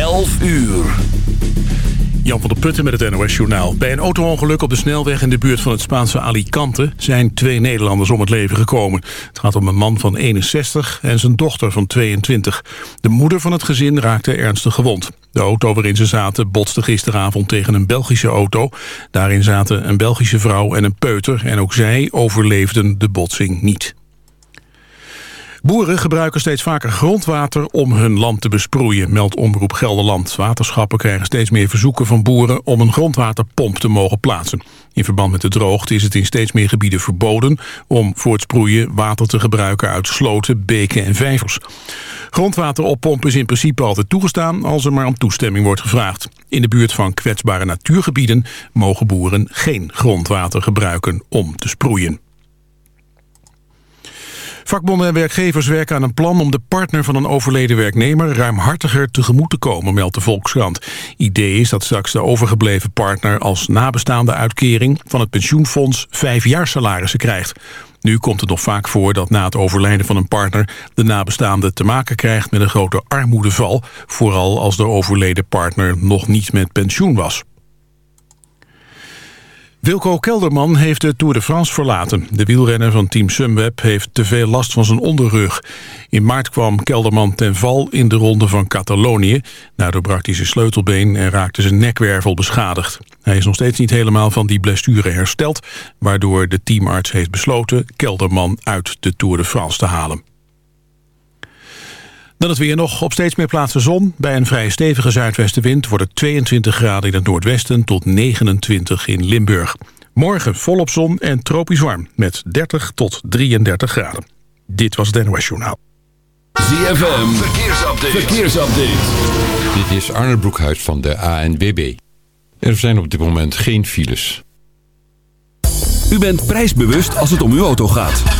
11 uur. Jan van der Putten met het NOS-journaal. Bij een auto-ongeluk op de snelweg in de buurt van het Spaanse Alicante... zijn twee Nederlanders om het leven gekomen. Het gaat om een man van 61 en zijn dochter van 22. De moeder van het gezin raakte ernstig gewond. De auto waarin ze zaten botste gisteravond tegen een Belgische auto. Daarin zaten een Belgische vrouw en een peuter... en ook zij overleefden de botsing niet. Boeren gebruiken steeds vaker grondwater om hun land te besproeien, meldt Omroep Gelderland. Waterschappen krijgen steeds meer verzoeken van boeren om een grondwaterpomp te mogen plaatsen. In verband met de droogte is het in steeds meer gebieden verboden om voor het sproeien water te gebruiken uit sloten, beken en vijvers. Grondwater oppompen is in principe altijd toegestaan als er maar om toestemming wordt gevraagd. In de buurt van kwetsbare natuurgebieden mogen boeren geen grondwater gebruiken om te sproeien. Vakbonden en werkgevers werken aan een plan om de partner van een overleden werknemer ruimhartiger tegemoet te komen, meldt de Volkskrant. Idee is dat straks de overgebleven partner als nabestaande uitkering van het pensioenfonds vijf jaar salarissen krijgt. Nu komt het nog vaak voor dat na het overlijden van een partner de nabestaande te maken krijgt met een grote armoedeval, vooral als de overleden partner nog niet met pensioen was. Wilco Kelderman heeft de Tour de France verlaten. De wielrenner van team Sunweb heeft te veel last van zijn onderrug. In maart kwam Kelderman ten val in de ronde van Catalonië. Daardoor brak hij zijn sleutelbeen en raakte zijn nekwervel beschadigd. Hij is nog steeds niet helemaal van die blessure hersteld... waardoor de teamarts heeft besloten Kelderman uit de Tour de France te halen. Dan het weer nog. Op steeds meer plaatsen zon. Bij een vrij stevige zuidwestenwind wordt het 22 graden in het noordwesten tot 29 in Limburg. Morgen volop zon en tropisch warm met 30 tot 33 graden. Dit was het NOS Journaal. ZFM, verkeersupdate. verkeersupdate. Dit is Arne Broekhuis van de ANWB. Er zijn op dit moment geen files. U bent prijsbewust als het om uw auto gaat.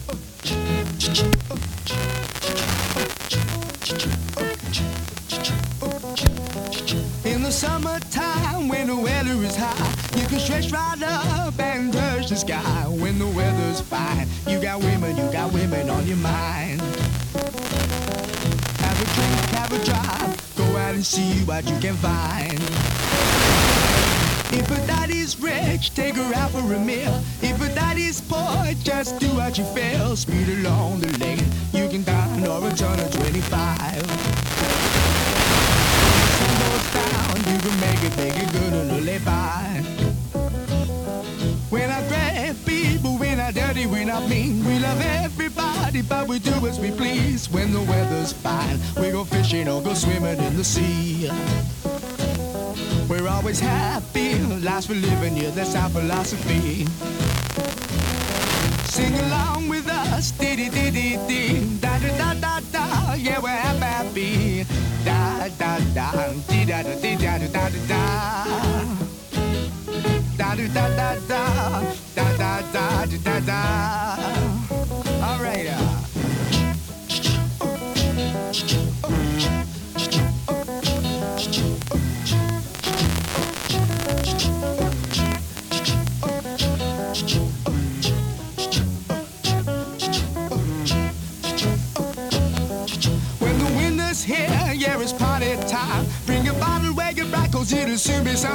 Summertime when the weather is high, you can stretch right up and touch the sky. When the weather's fine, you got women, you got women on your mind. Have a drink, have a drive, go out and see what you can find. If a daddy's rich, take her out for a meal. If a daddy's poor, just do what you feel. Speed along the lane, you can dine or a turn of 25 make it, make it good a lullaby. When I bad people, when I dirty, when I mean, we love everybody, but we do as we please. When the weather's fine, we go fishing or go swimming in the sea. We're always happy, Life we're living, yeah, that's our philosophy. Sing along with us, dee dee dee dee dee, da da da da da, yeah, we're happy. happy. Da da da, dee da da dee da da da da da. Da da da da da, da da da da da da. All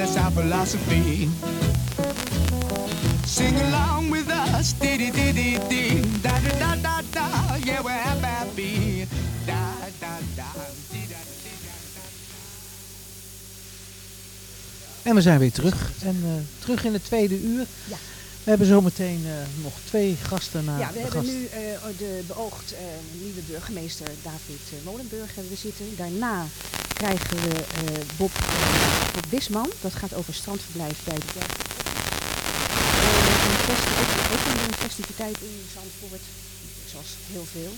That's our philosophy. Sing along with us, dee dee dee dee dee, da da da da da, yeah, we're happy. Da da da. En we zijn weer terug. En eh, terug in het tweede uur. Ja. We hebben zometeen eh, nog twee gasten naar Ja, we hebben gast. nu eh, de beoogd eh, nieuwe burgemeester David uh, Molenburg hebben we zitten. Daarna krijgen we Bob, Bob Wisman. Dat gaat over strandverblijf bij de ook- ook een festiviteit in Zandvoort, zoals heel veel.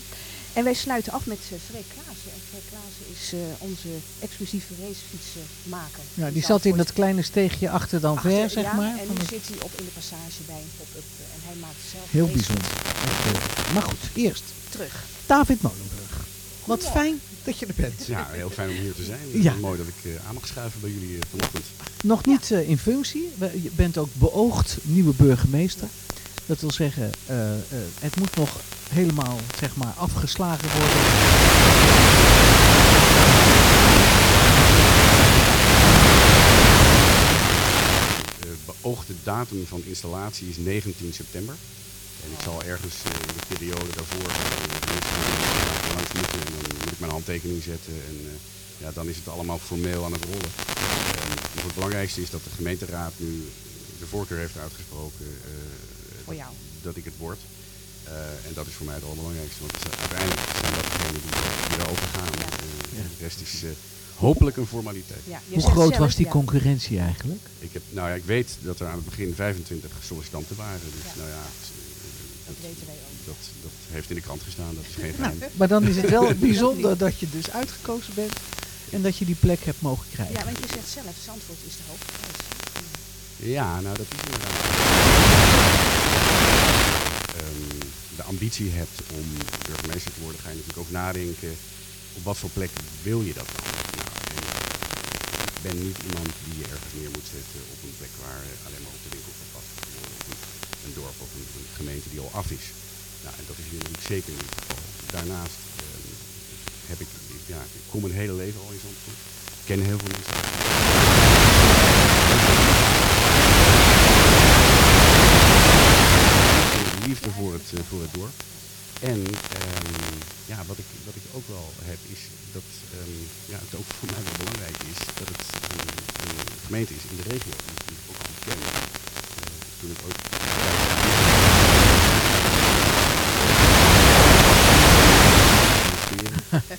En wij sluiten af met uh, Freek Klaassen. En Freek Klaassen is eh, onze exclusieve racefietsenmaker. Ja, die zat in dat kleine steegje achter dan ver, zeg ja, maar. En nu het- zit hij op in de passage bij een pop-up. eh, en hij maakt zelf Heel bijzonder. Echt, Maar goed, eerst Terug. David Molenburg. Wat fijn dat je er bent. Ja, heel fijn om hier te zijn. Ja. Mooi dat ik eh, aan mag schuiven bij jullie eh, vanochtend. Nog niet in functie. Je bent ook beoogd nieuwe burgemeester. Dat wil zeggen, eh, eh, het moet nog helemaal zeg maar, afgeslagen worden. De beoogde datum van installatie is 19 september. En ik zal ergens eh, in de periode daarvoor langs moeten. En dan moet ik mijn handtekening zetten. En ja, dan is het allemaal formeel aan het rollen. En het belangrijkste is dat de gemeenteraad nu de voorkeur heeft uitgesproken Voor jou. dat ik het word. Eh, en dat is voor mij het allerbelangrijkste. Want het uiteindelijk zijn dat degenen die, die erover gaan. Eh, De rest is eh, hopelijk een formaliteit. Ja, Hoe groot zelf, was die ja. concurrentie eigenlijk? Ik, heb, nou ja, ik weet dat er aan het begin 25 sollicitanten waren. Dus nou ja, Dat weten wij ook. dat, dat heeft in de krant gestaan. Dat is geen Nou, geheim. maar dan is het wel bijzonder dat je dus uitgekozen bent en dat je die plek hebt mogen krijgen. Ja, want je zegt zelf, Zandvoort is de hoofdprijs. Ja, nou dat is inderdaad. Ehm, de ambitie hebt om burgemeester te worden, ga je natuurlijk ook nadenken op wat voor plek wil je dat dan? Nou, en ik ben niet iemand die je ergens neer moet zetten op een plek waar alleen maar op de winkel wordt worden, of een, een dorp of een, een gemeente die al af is. Nou, en dat is hier natuurlijk zeker niet het geval. Daarnaast ehm, heb ik, ja, ik kom mijn hele leven al in Zandvoort. Ik ken heel veel mensen. liefde voor eh, voor het dorp. En ehm, ja, wat ik, wat ik ook wel heb is dat ehm, ja, het ook voor mij wel belangrijk is dat het een, een gemeente is in de regio die ik ook goed ken. Eh, toen ik ook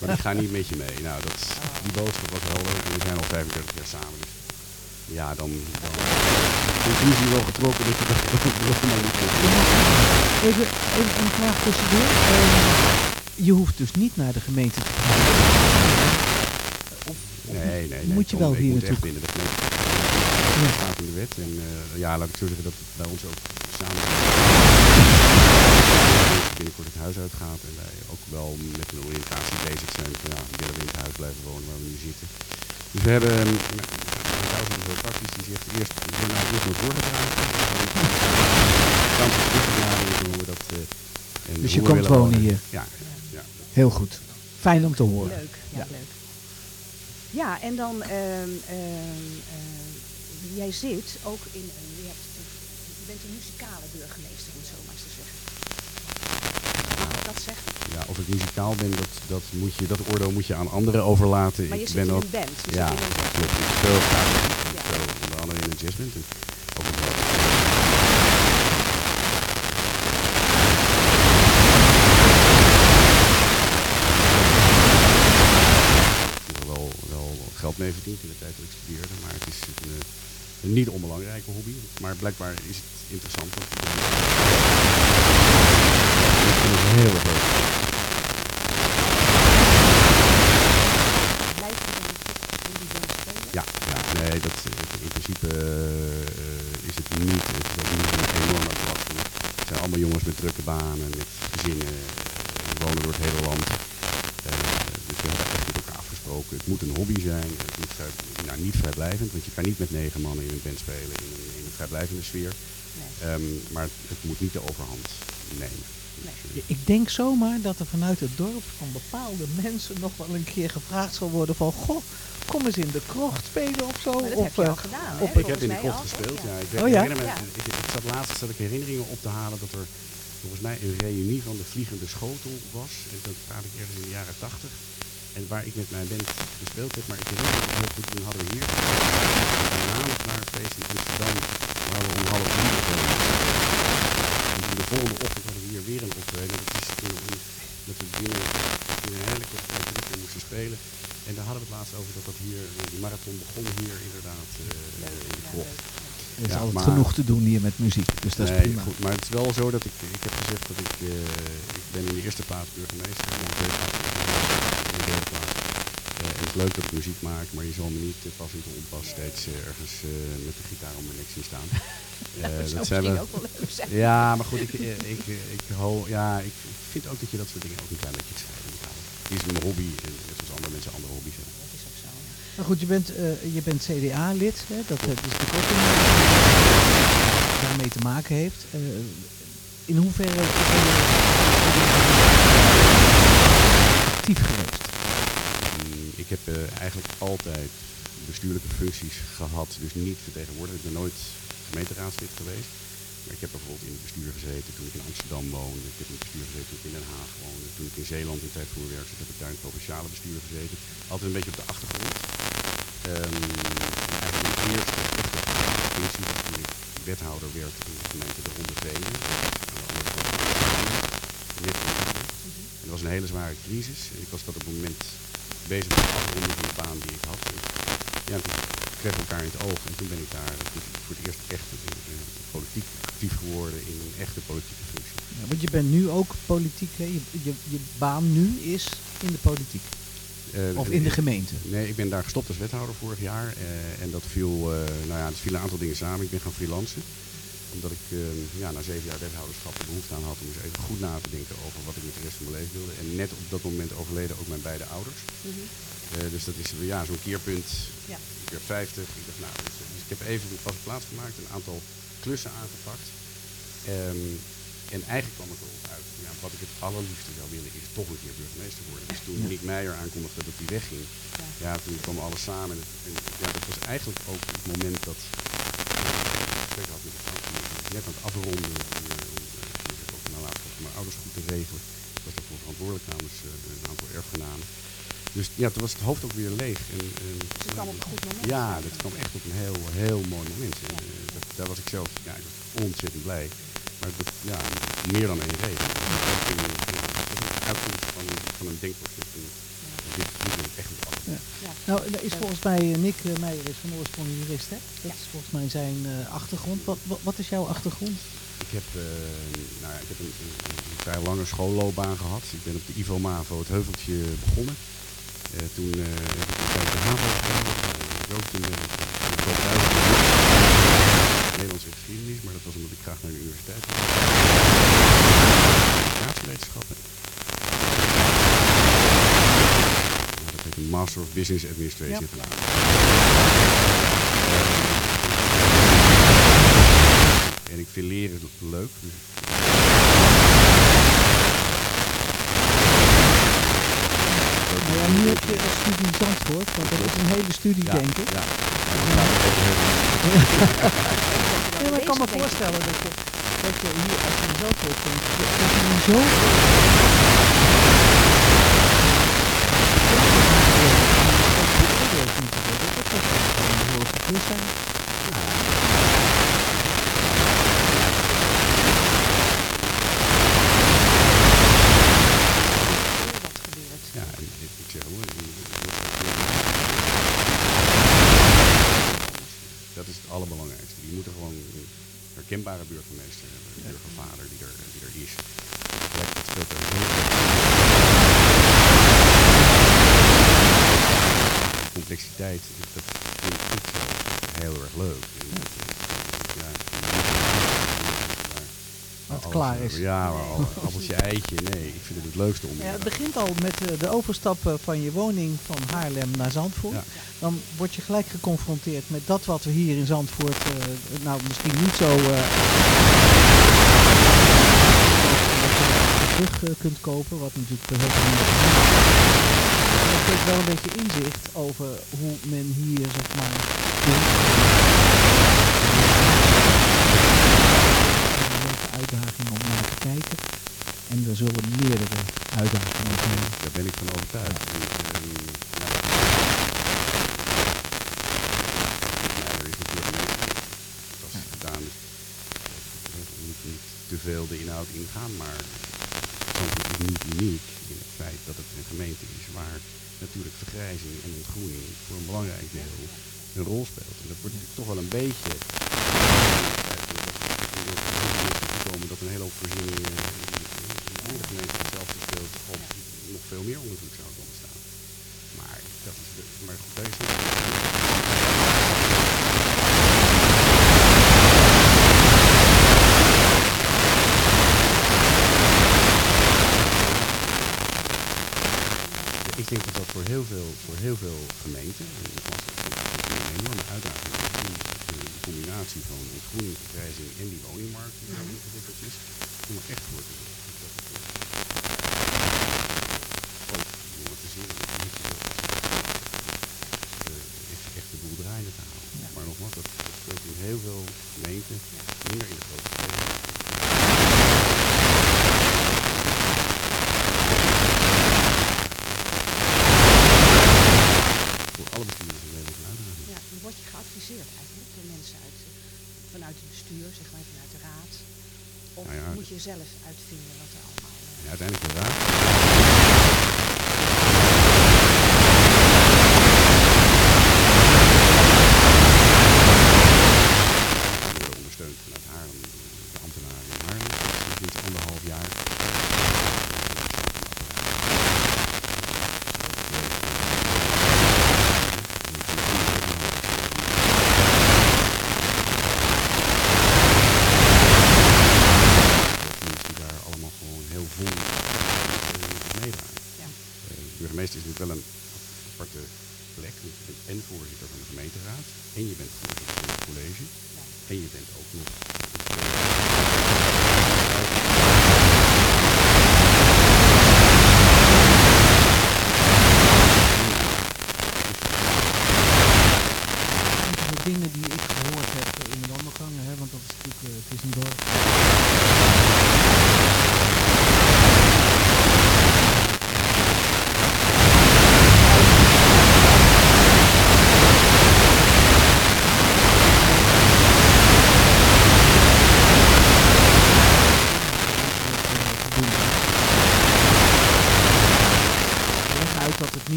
maar ik ga niet met je mee. Nou, dat, die boodschap was helder en we zijn al 35 jaar samen. Dus ja, dan, conclusie wel getrokken dat je dat maar niet kunt. Even, even een vraag tussendoor. Ehm, je hoeft dus niet naar de gemeente te gaan. Of, of Nee, nee, nee. Moet je wel hier naartoe? binnen de gemeente. Dat staat in de wet. En eh, ja, laat ik zo zeggen dat het bij ons ook samen binnenkort het huis uitgaat. En wij ook wel met een oriëntatie bezig zijn. Van, ja, willen we in het huis blijven wonen waar we nu zitten. Dus we hebben, heel praktisch, die zegt eerst, ik wil nou eerst mijn zorgen dragen. Dan we dat... en Dus je komt wonen hier? Ja, ja. Heel goed. Fijn om te horen. Leuk, ja, leuk. Ja, en dan, ehm, ehm, ehm, jij zit ook in een, je, hebt, je bent een muzikale burgemeester, om het zo maar eens te zeggen. Mag ik dat ik muzikaal ben, dat, dat, moet je, dat oordeel moet je aan anderen overlaten. Maar je ik ben ook, een band, je ja, klopt. Ik speel graag muziek. Onder andere in een jazzband. En ook een wel. Geld mee verdiend in de tijd dat ik studeerde, maar het is een, eh, een niet onbelangrijke hobby. Maar blijkbaar is het interessant. Heel erg drukke banen, met gezinnen, die wonen door het hele land. Eh, dus we hebben echt met elkaar afgesproken. Het moet een hobby zijn, het moet vrij, nou, niet vrijblijvend, want je kan niet met negen mannen in een band spelen in een, in een vrijblijvende sfeer. Ehm, maar het, het moet niet de overhand nemen. Dus, eh, Ik denk zomaar dat er vanuit het dorp van bepaalde mensen nog wel een keer gevraagd zal worden van... Goh, kom eens in de krocht spelen of zo. Maar dat of, heb je al eh, gedaan, hè? ik heb in de krocht gespeeld, ja. ja. Ik, Oh ja? me, Ja. ik, ik zat laatst zat ik herinneringen op te halen dat er volgens mij een reunie van de Vliegende Schotel was. En dat praat ik ergens in de jaren tachtig. En waar ik met mijn band gespeeld heb. Maar ik herinner me heel goed, toen hadden we hier nog naar een feest in Amsterdam. We hadden om half drie optreden. En de volgende ochtend hadden we hier weer een optreden. Dat is toen dat we binnen in een hele korte tijd drie keer moesten spelen. En daar hadden we het laatst over dat dat hier, die marathon begon hier inderdaad eh, in de krocht. Er is Ja, altijd maar- genoeg te doen hier met muziek, dus dat is prima. Goed, maar het is wel zo dat ik, ik heb gezegd dat ik, eh, ik ben in de eerste plaats burgemeester. In de plaats. Eh, het is leuk dat ik muziek maak, maar je zal me niet pas en te onpas steeds eh, ergens eh, met de gitaar om mijn nek zien staan. Eh, dat zou zijn misschien ook wel leuk zijn. Ja, maar goed, ik, ik, ik, hou- ja, ik vind ook dat je dat soort dingen ook een klein beetje scheiden moet houden. Het is mijn hobby, en net zoals andere mensen andere hobby's hebben. Maar goed, je bent, eh, je bent CDA-lid, dat eh, is ook een, eh, daarmee te maken heeft. In hoeverre ben je actief geweest? Ik heb eigenlijk altijd bestuurlijke functies gehad, dus niet vertegenwoordigd. Ik ben nooit gemeenteraadslid geweest. Ik heb bijvoorbeeld in het bestuur gezeten toen ik in Amsterdam woonde. Ik heb in het bestuur gezeten toen ik in Den Haag woonde. Toen ik in Zeeland in tijd voor mijn werk zat, heb ik daar in het provinciale bestuur gezeten. Altijd een beetje op de achtergrond. En eigenlijk mijn eerste echte functie was toen ik wethouder werd in de gemeente de Ronde Venen. En dat was een hele zware crisis. Ik was op dat moment bezig met de afronding van de baan die ik had. En ja, we elkaar in het oog. En toen ben ik daar voor het eerst echt politiek actief geworden in een echte politieke functie. Ja, want je bent nu ook politiek, hè? Je, je, je baan nu is in de politiek. Eh, Of in de gemeente. Nee, ik ben daar gestopt als wethouder vorig jaar. eh, en dat viel, eh, nou ja, het viel een aantal dingen samen. Ik ben gaan freelancen. Omdat ik eh, ja, na zeven jaar wethouderschap de behoefte aan had om eens even goed na te denken over wat ik met de rest van mijn leven wilde. En net op dat moment overleden ook mijn beide ouders. Eh, dus dat is ja, zo'n keerpunt. Ja. Ik werd 50. Ik dacht, nou, dus, dus ik heb even pas plaats gemaakt, een aantal klussen aangepakt. Ehm, en eigenlijk kwam het erop uit. Ja, wat ik het allerliefste zou willen is toch een keer burgemeester worden. Dus toen. Nick Meijer aankondigde dat hij wegging, ja. toen kwam alles samen. En, ja, dat was eigenlijk ook het moment dat ik had met de net aan het afronden. En, eh, om, ik ook nou laat ik mijn ouders goed te regelen. Ik was daarvoor verantwoordelijk namens eh, een aantal erfgenamen. Dus ja, toen was het hoofd ook weer leeg. En, en, Dus het kwam op een goed moment. Ja, dat kwam echt op een heel, heel mooi moment. En, eh, dat, daar was ik zelf ja, ik was ontzettend blij. Maar dat, ja, meer dan één reden. Dat is een uitkomst van, van een denkproces. En, dit, dit ik echt af. Ja. Nou, er is volgens mij eh, Nick eh, Meijer is van oorsprong jurist, hè? Dat is volgens mij zijn eh, achtergrond. Wat, wat, wat is jouw achtergrond? Ik heb, eh, nou ja, ik heb een, een, een vrij lange schoolloopbaan gehad. Ik ben op de Ivo Mavo het Heuveltje begonnen. Eh, toen eh, heb ik een tijd de HAVO gedaan. Uh, ook toen, ik ook thuis was. Nederlandse geschiedenis, maar dat was omdat ik graag naar de universiteit wilde. Communicatiewetenschappen. Nou, dat heet een Master of Business Administration Ja. gedaan. En ik vind leren leuk. Dus Nou een studie Zandvoort, want dat is een hele studie, Ja, denk ik. ja. Ja, maar ik kan me voorstellen dat je, dat je hier, als je in Zandvoort komt, dat je in zo Dat grote plus zijn. Ja, en ik, ik zeg hoor, die- dat is het allerbelangrijkste. Je moet er gewoon een herkenbare burgemeester hebben, een burgervader die er, die er is. Dat, dat speelt er heel veel. De complexiteit, dat vind ik zelf heel erg leuk. Wat alles klaar is. Ja, maar al- appeltje, eitje, nee, ik vind het het leukste om. Ja, het begint al met eh, de overstap eh, van je woning van Haarlem naar Zandvoort. Ja. Dan word je gelijk geconfronteerd met dat wat we hier in Zandvoort, eh, nou misschien niet zo eh, terug kunt kopen, wat natuurlijk doen. Dat geeft wel een beetje inzicht over hoe men hier zeg maar doet. Een leuke uitdaging om naar te kijken. En er zullen meerdere uitdagingen zijn. Daar ben ik van overtuigd. Ja, te veel de inhoud ingaan, maar Zandvoort is niet uniek in het feit dat het een gemeente is waar natuurlijk vergrijzing en ontgroening voor een belangrijk deel een rol speelt. En dat wordt natuurlijk toch wel een beetje gekomen dat een hele hoop voorzieningen in andere gemeenten hetzelfde speelt op nog veel meer onder druk zou komen staan. Maar dat is maar goed, is Ik denk dat dat voor heel veel, voor heel veel gemeenten, en van ontgroening, en die woningmarkt die is, echt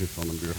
aanwijzen van een burgemeester.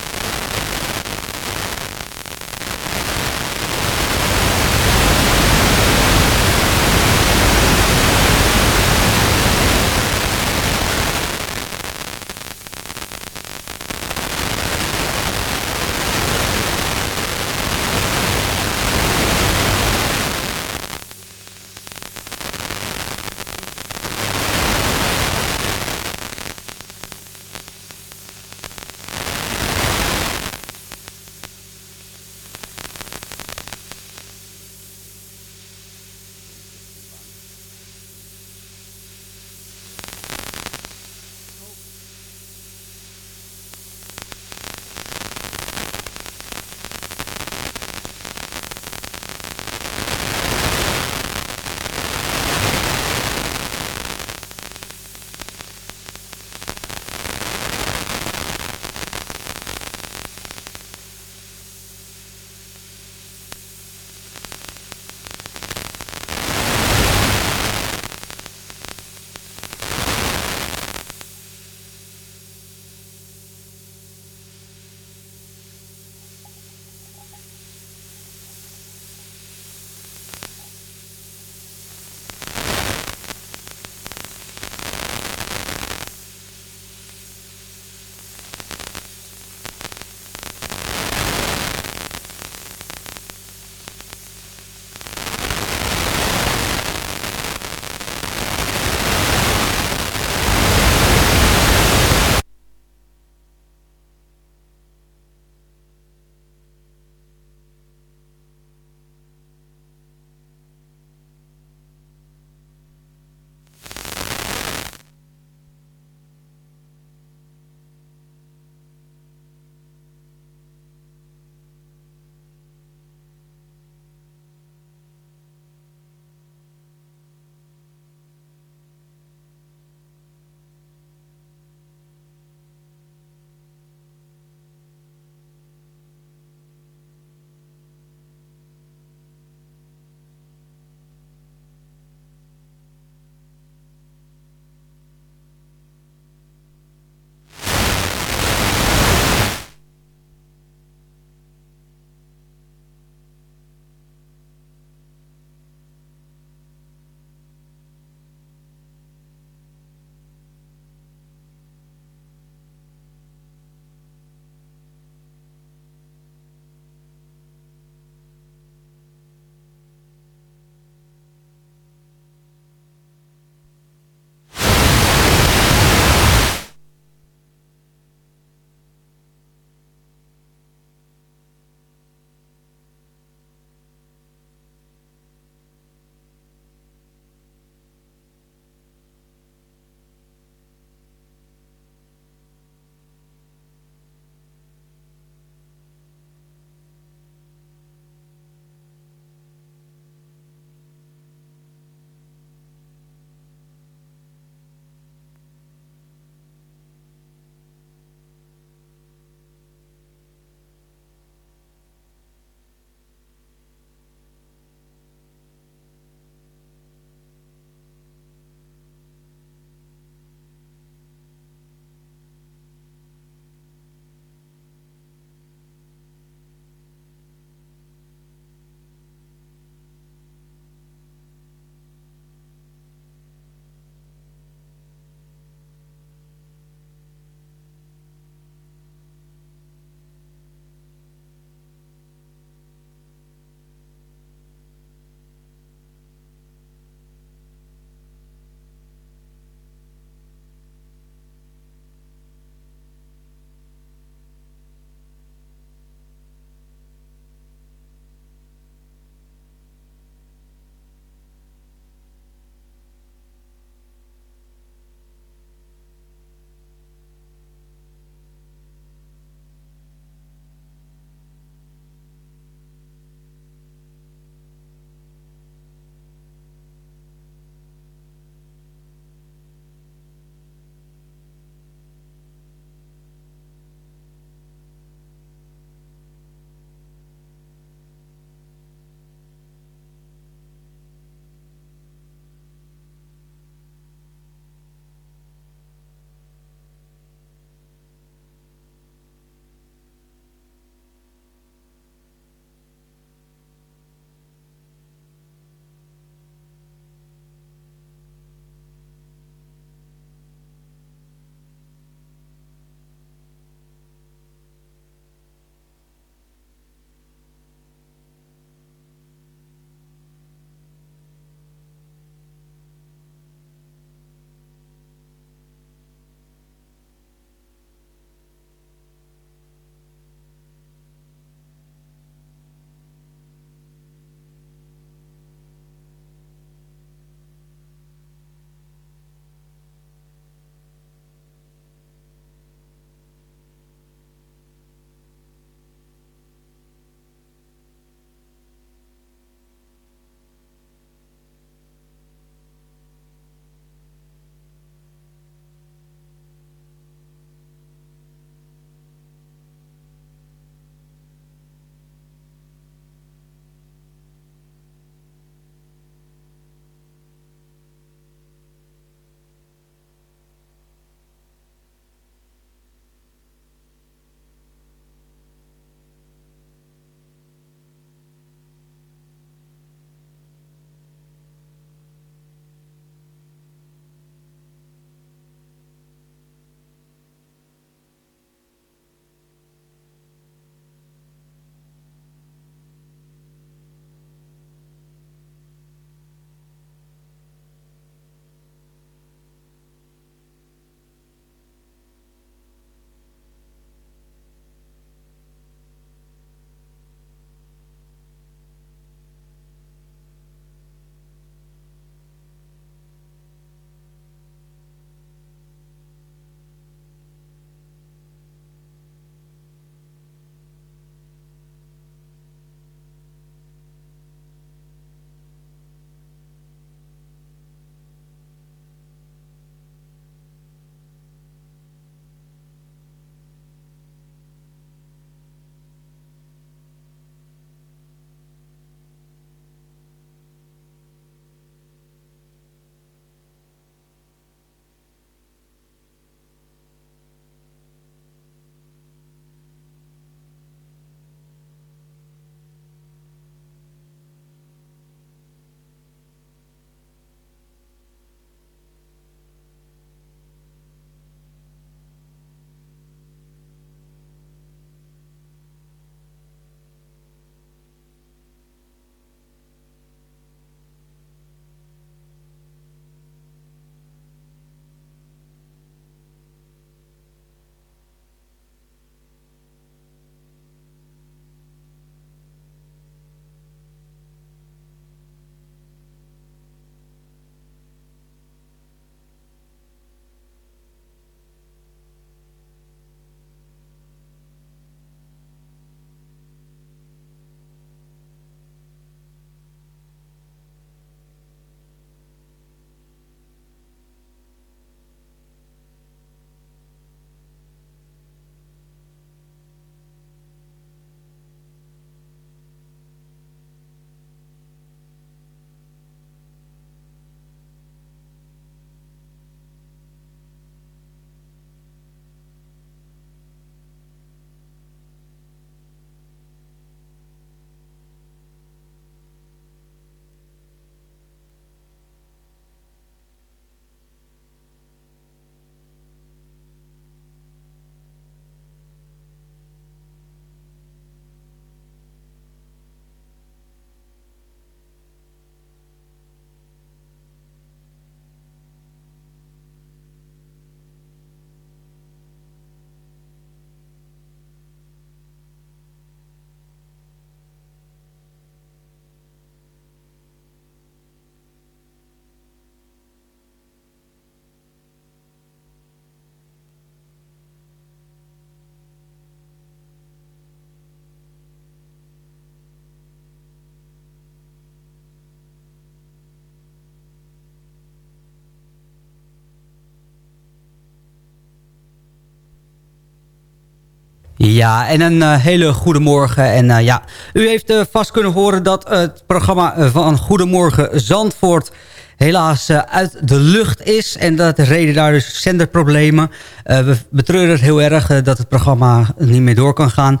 Ja, en een eh, hele goede morgen. En eh, ja, u heeft eh, vast kunnen horen dat het programma van Goedemorgen Zandvoort helaas eh, uit de lucht is. En dat reden daar dus zenderproblemen. Eh, we betreuren het heel erg eh, dat het programma niet meer door kan gaan.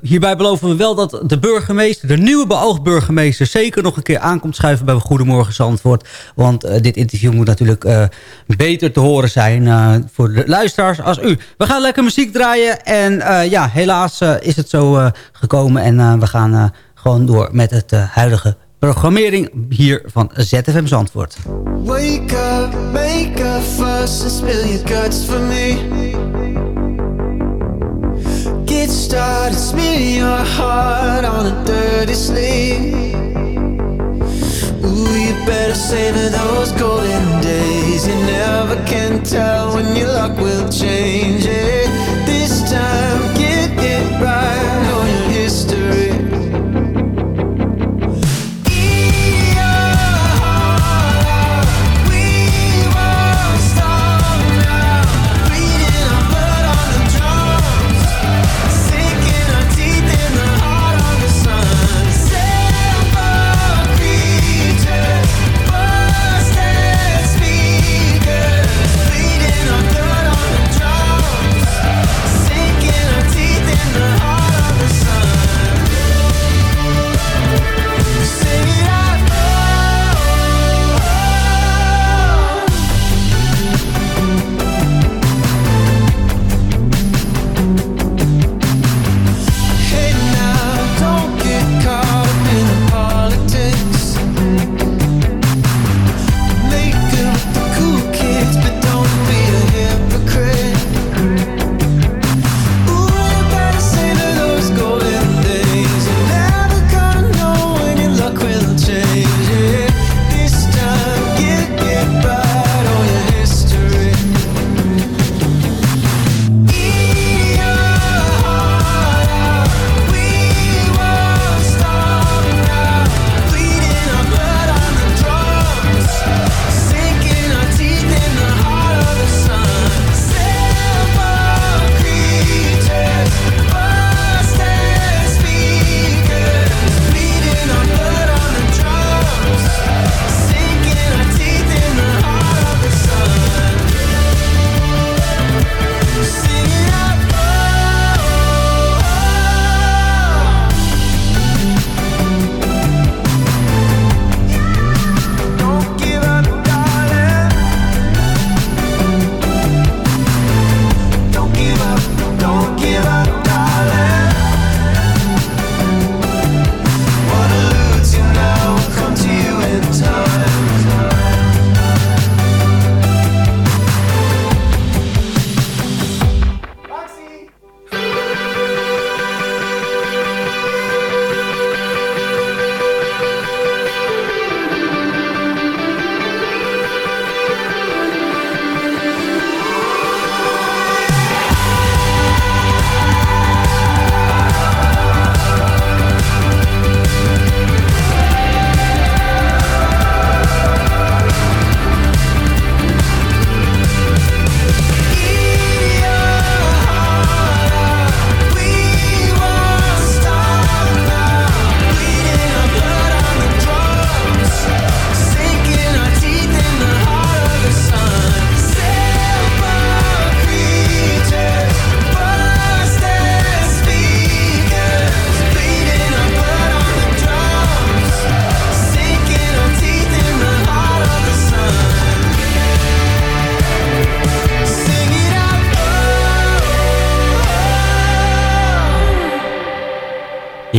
Hierbij beloven we wel dat de burgemeester, de nieuwe beoogd burgemeester... zeker nog een keer aankomt schuiven bij Goedemorgen Zandvoort. Want dit interview moet natuurlijk beter te horen zijn voor de luisteraars als u. We gaan lekker muziek draaien. En ja, helaas is het zo gekomen. En we gaan gewoon door met het huidige programmering hier van ZFM Zandvoort. Wake up, make a fuss and spill your guts for me. Get started, smear your heart on a dirty sleeve. Ooh, you better those golden days. You never can tell when your luck will change it. This time,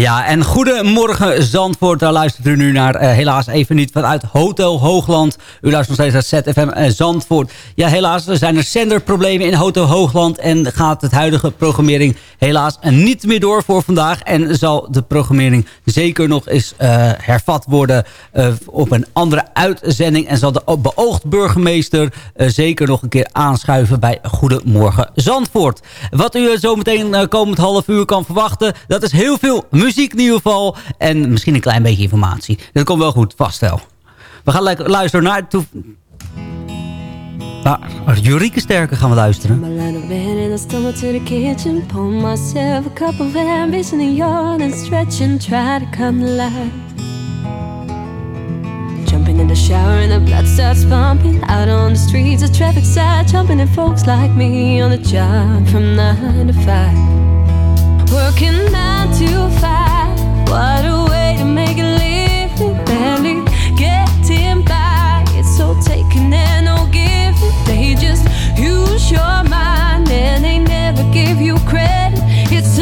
Ja, en goedemorgen Zandvoort. Daar luistert u nu naar, eh, helaas even niet vanuit Hotel Hoogland. U luistert nog steeds naar ZFM en Zandvoort. Ja, helaas er zijn er zenderproblemen in Hotel Hoogland... en gaat het huidige programmering helaas niet meer door voor vandaag... en zal de programmering zeker nog eens eh, hervat worden eh, op een andere uitzending... en zal de beoogd burgemeester eh, zeker nog een keer aanschuiven bij Goedemorgen Zandvoort. Wat u eh, zo meteen eh, komend half uur kan verwachten... dat is heel veel muziek muziek in ieder geval. En misschien een klein beetje informatie. Dat komt wel goed, vast wel. We gaan lekker luisteren naar... toe. maar Jurieke Sterker gaan we luisteren. In Jumping in the shower and the blood starts pumping. Out on the streets, the side jumping. Folks like me on the job from 9 to 5. Working 9 to 5. Give you credit. It's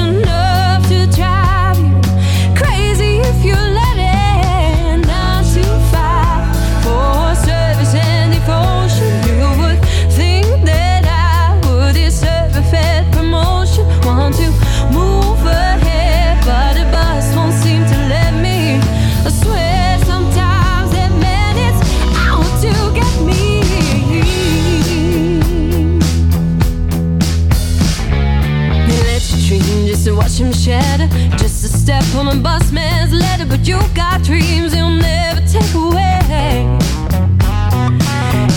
him shatter. Just a step on a bus man's ladder, but you got dreams you'll never take away.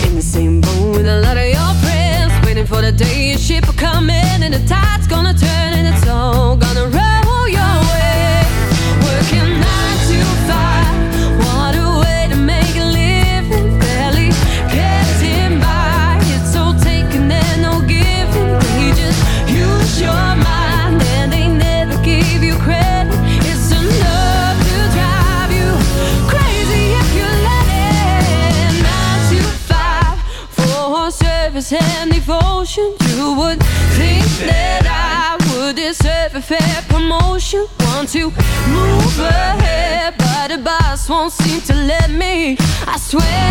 In the same boat with a lot of your friends, waiting for the day your ship will come in and the tide's gonna turn and it's all gonna to move ahead, but the boss won't seem to let me. I swear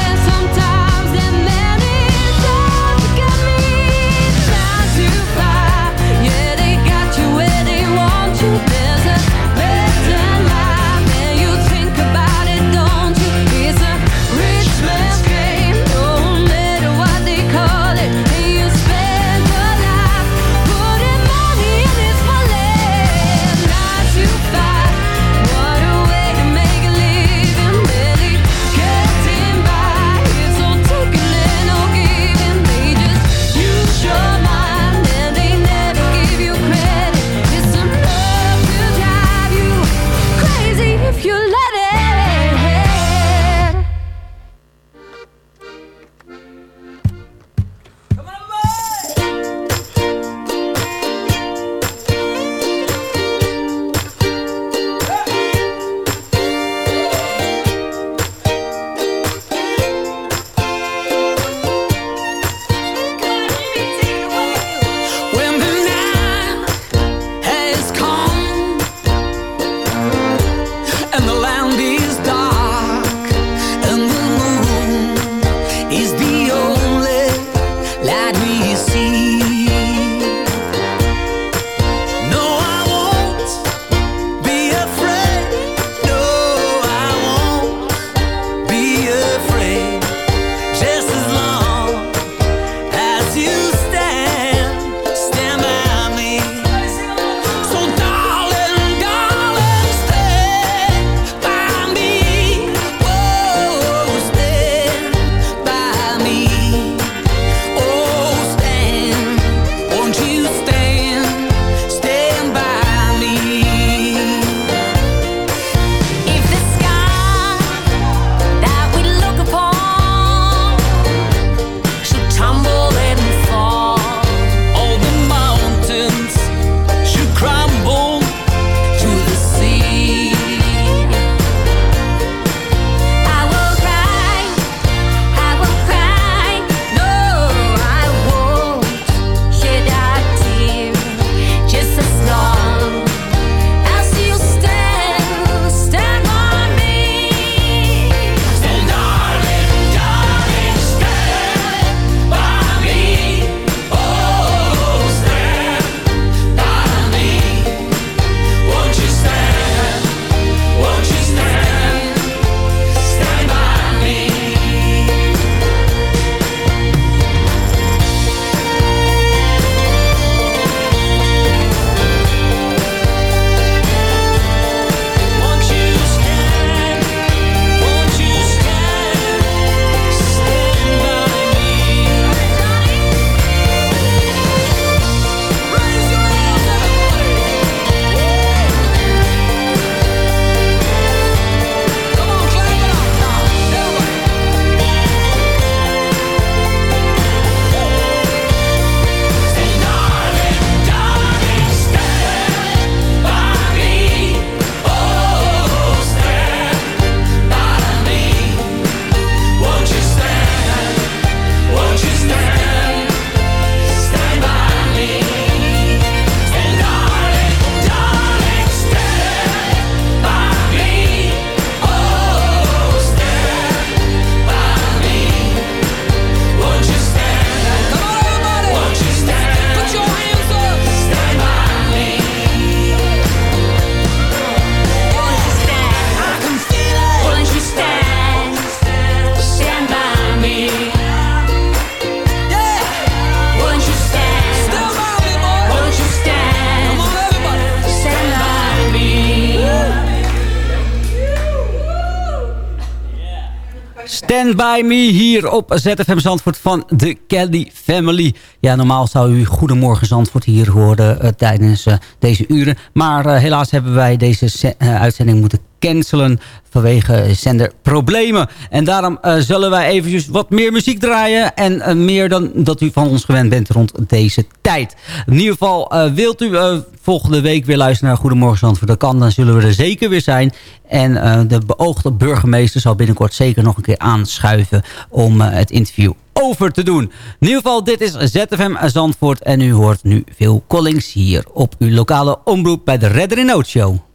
By Me hier op ZFM Zandvoort van de Kelly Family. Ja, normaal zou u Goedemorgen Zandvoort hier horen uh, tijdens uh, deze uren. Maar uh, helaas hebben wij deze uitzending moeten cancelen vanwege zenderproblemen. En daarom uh, zullen wij eventjes wat meer muziek draaien. En uh, meer dan dat u van ons gewend bent rond deze tijd. In ieder geval, uh, wilt u volgende week weer luisteren naar Goedemorgen Zandvoort? Dat kan, dan zullen we er zeker weer zijn. En de beoogde burgemeester zal binnenkort zeker nog een keer aanschuiven om het interview over te doen. In ieder geval, dit is ZFM Zandvoort. En u hoort nu veel Collings hier op uw lokale omroep bij de Redder in Nood Show.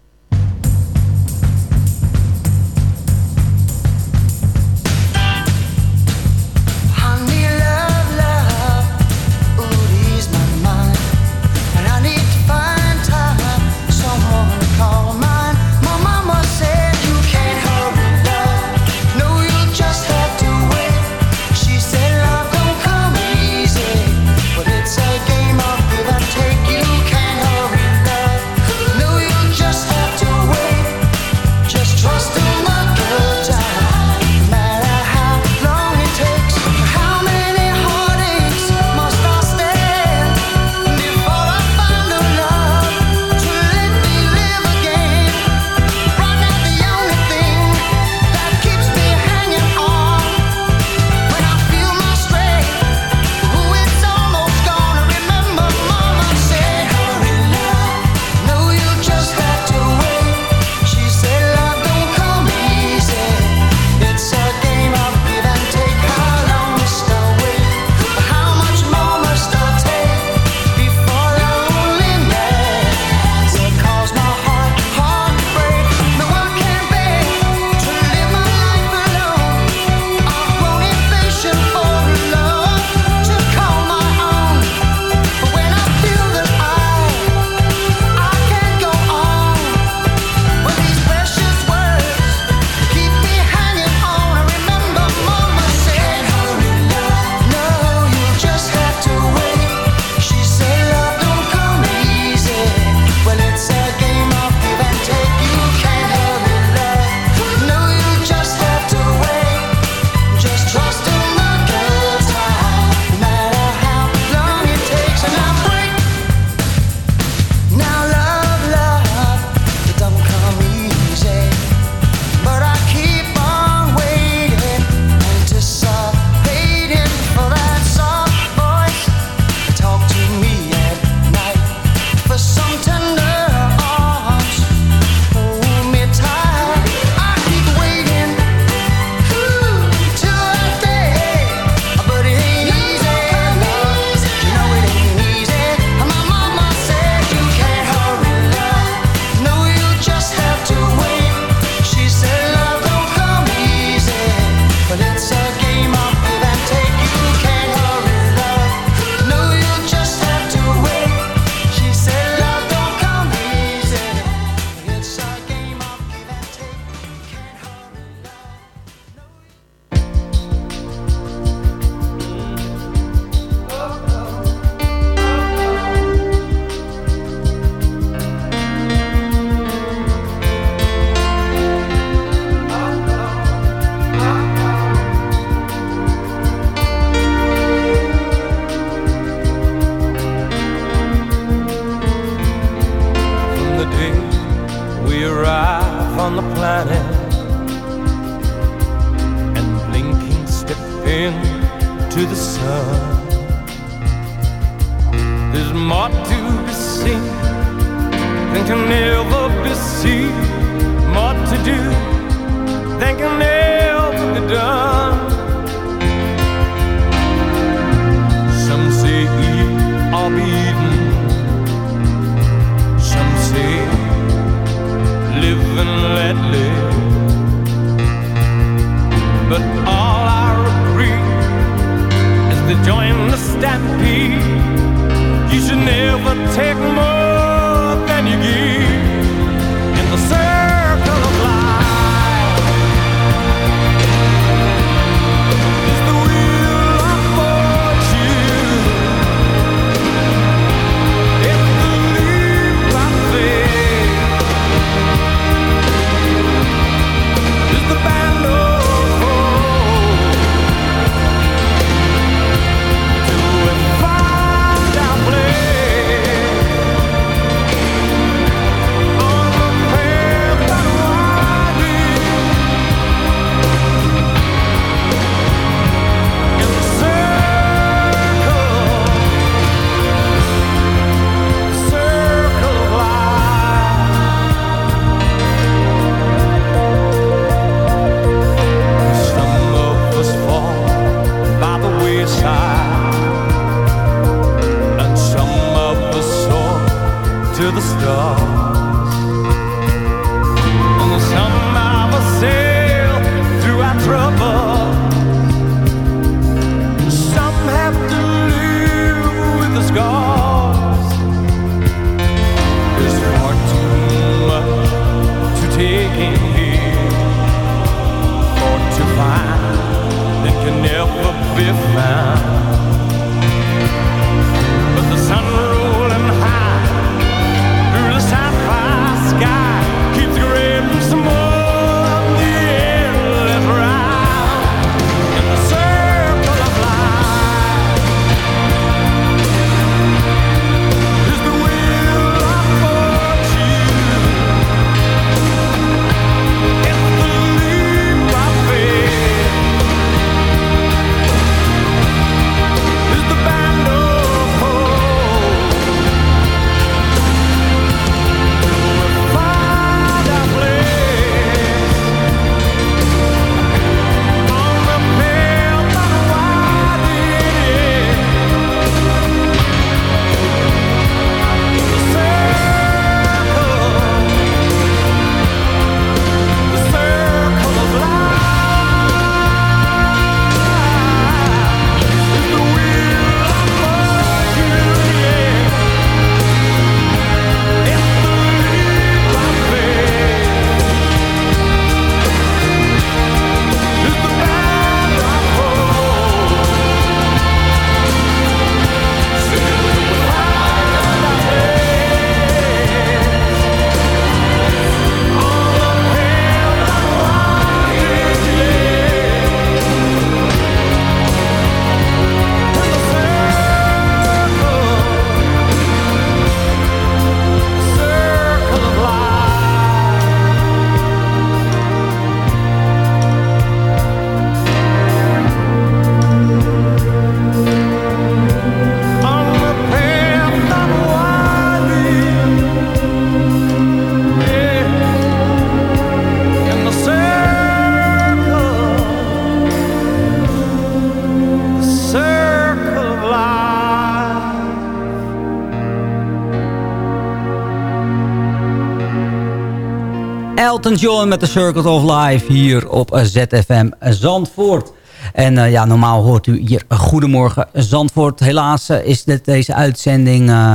Elton John met The Circle of Life hier op ZFM Zandvoort. En eh, ja, normaal hoort u hier Goedemorgen Zandvoort. Helaas eh, is dit, deze uitzending eh,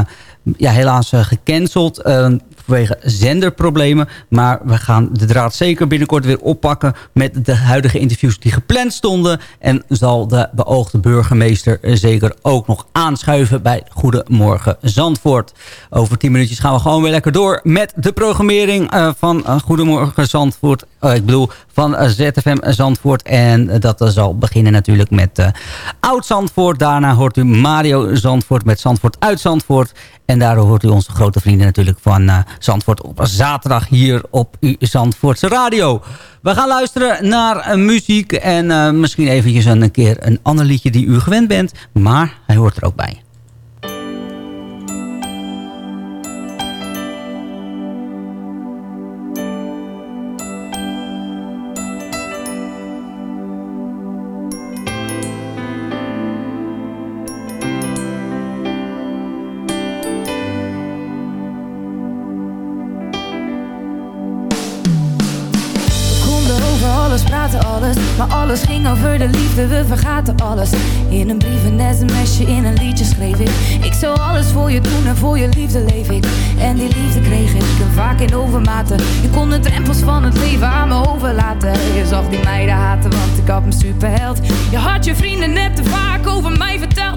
ja, helaas eh, gecanceld eh, vanwege zenderproblemen. Maar we gaan de draad zeker binnenkort weer oppakken met de huidige interviews die gepland stonden. En zal de beoogde burgemeester zeker ook nog aanschuiven bij Goedemorgen Zandvoort. Over 10 minuutjes gaan we gewoon weer lekker door met de programmering eh, van eh, Goedemorgen Zandvoort. Eh, ik bedoel van ZFM Zandvoort. En dat zal beginnen natuurlijk met Oud Zandvoort. Daarna hoort u Mario Zandvoort met Zandvoort uit Zandvoort. En daardoor hoort u onze grote vrienden natuurlijk van Zandvoort op zaterdag hier op Zandvoortse radio. We gaan luisteren naar eh, muziek en eh, misschien eventjes een keer een ander liedje die u gewend bent. Maar hij hoort er ook bij. Alles. In een brief, een in een liedje schreef ik. Ik zou alles voor je doen en voor je liefde leef ik. En die liefde kreeg ik en vaak in overmaten. Je kon de drempels van het leven aan me overlaten. Je zag die meiden haten, want ik had me superheld. Je had je vrienden net te vaak over mij verteld.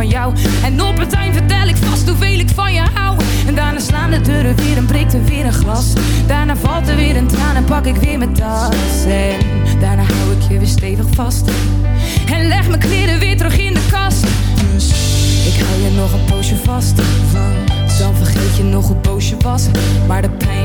van jou. En op het eind vertel ik vast hoeveel ik van je hou. En daarna slaan de deuren weer en breekt er weer een glas. Daarna valt er weer een traan en pak ik weer mijn tas. En daarna hou ik je weer stevig vast. En leg mijn kleren weer terug in de kast. Dus ik hou je nog een poosje vast. Dan vergeet je nog hoe boos je was. Maar de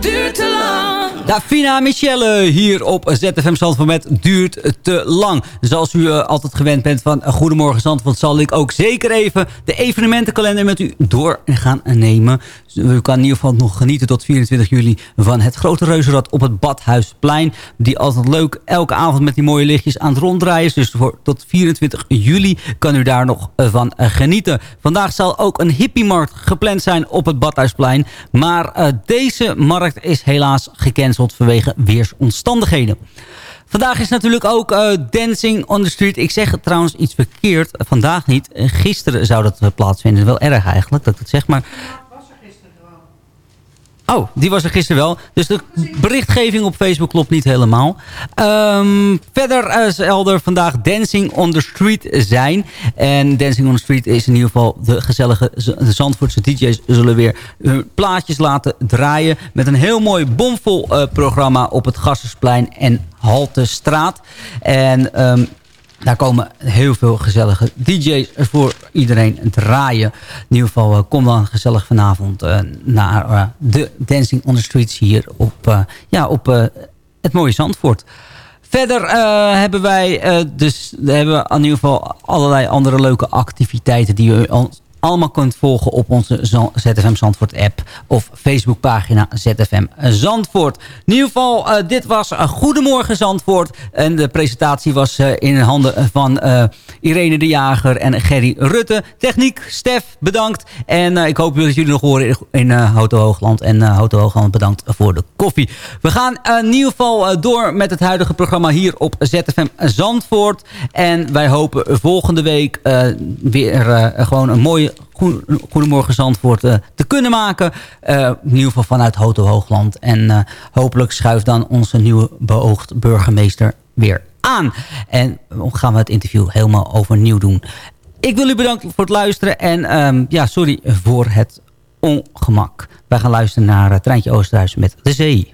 Duurt te. Davina Michelle hier op ZFM Zandvoort met Duurt te lang. Zoals u eh, altijd gewend bent van eh, Goedemorgen Zandvoort... zal ik ook zeker even de evenementenkalender met u door gaan nemen. U kan in ieder geval nog genieten tot 24 juli... van het grote reuzenrad op het Badhuisplein. Die altijd leuk elke avond met die mooie lichtjes aan het ronddraaien is. Dus voor, tot 24 juli kan u daar nog eh, van eh, genieten. Vandaag zal ook een hippiemarkt gepland zijn op het Badhuisplein. Maar eh, deze markt is helaas gecanceld vanwege weersomstandigheden. Vandaag is natuurlijk ook eh, Dancing on the Street. Ik zeg trouwens iets verkeerd. Vandaag niet. Gisteren zou dat eh, plaatsvinden. Wel erg eigenlijk dat ik het zeg. Maar Oh, die was er gisteren wel. Dus de berichtgeving op Facebook klopt niet helemaal. Ehm, verder eh, zal er vandaag Dancing on the Street zijn. En Dancing on the Street is in ieder geval de gezellige de Zandvoortse DJ's zullen weer hun plaatjes laten draaien. Met een heel mooi bomvol eh, programma op het Gassersplein en Haltestraat. En... ehm, daar komen heel veel gezellige DJ's voor iedereen draaien. In ieder geval, eh, kom dan gezellig vanavond eh, naar eh, de Dancing on the Streets hier op, ja, op het mooie Zandvoort. Verder hebben wij dus hebben we in ieder geval allerlei andere leuke activiteiten die al- allemaal kunt volgen op onze ZFM Zandvoort app of Facebookpagina ZFM Zandvoort. In ieder geval, eh, dit was uh, Goedemorgen Zandvoort. En de presentatie was eh, in handen van eh, Irene de Jager en Gerry Rutte. Techniek, Stef, bedankt. En eh, ik hoop dat jullie nog horen in, eh, Hoto Hoogland. En eh Hoto Hoogland bedankt voor de koffie. We gaan eh, in ieder geval eh, door met het huidige programma hier op ZFM Zandvoort. En wij hopen volgende week eh, weer eh, gewoon een mooie Goedemorgen Zandvoort eh, te kunnen maken. Eh, in ieder geval vanuit Hoto Hoogland. En eh, hopelijk schuift dan onze nieuwe beoogd burgemeester weer aan. En dan gaan we het interview helemaal overnieuw doen. Ik wil u bedanken voor het luisteren. En ehm, ja, sorry voor het ongemak. Wij gaan luisteren naar Treintje Oosterhuis met De Zee.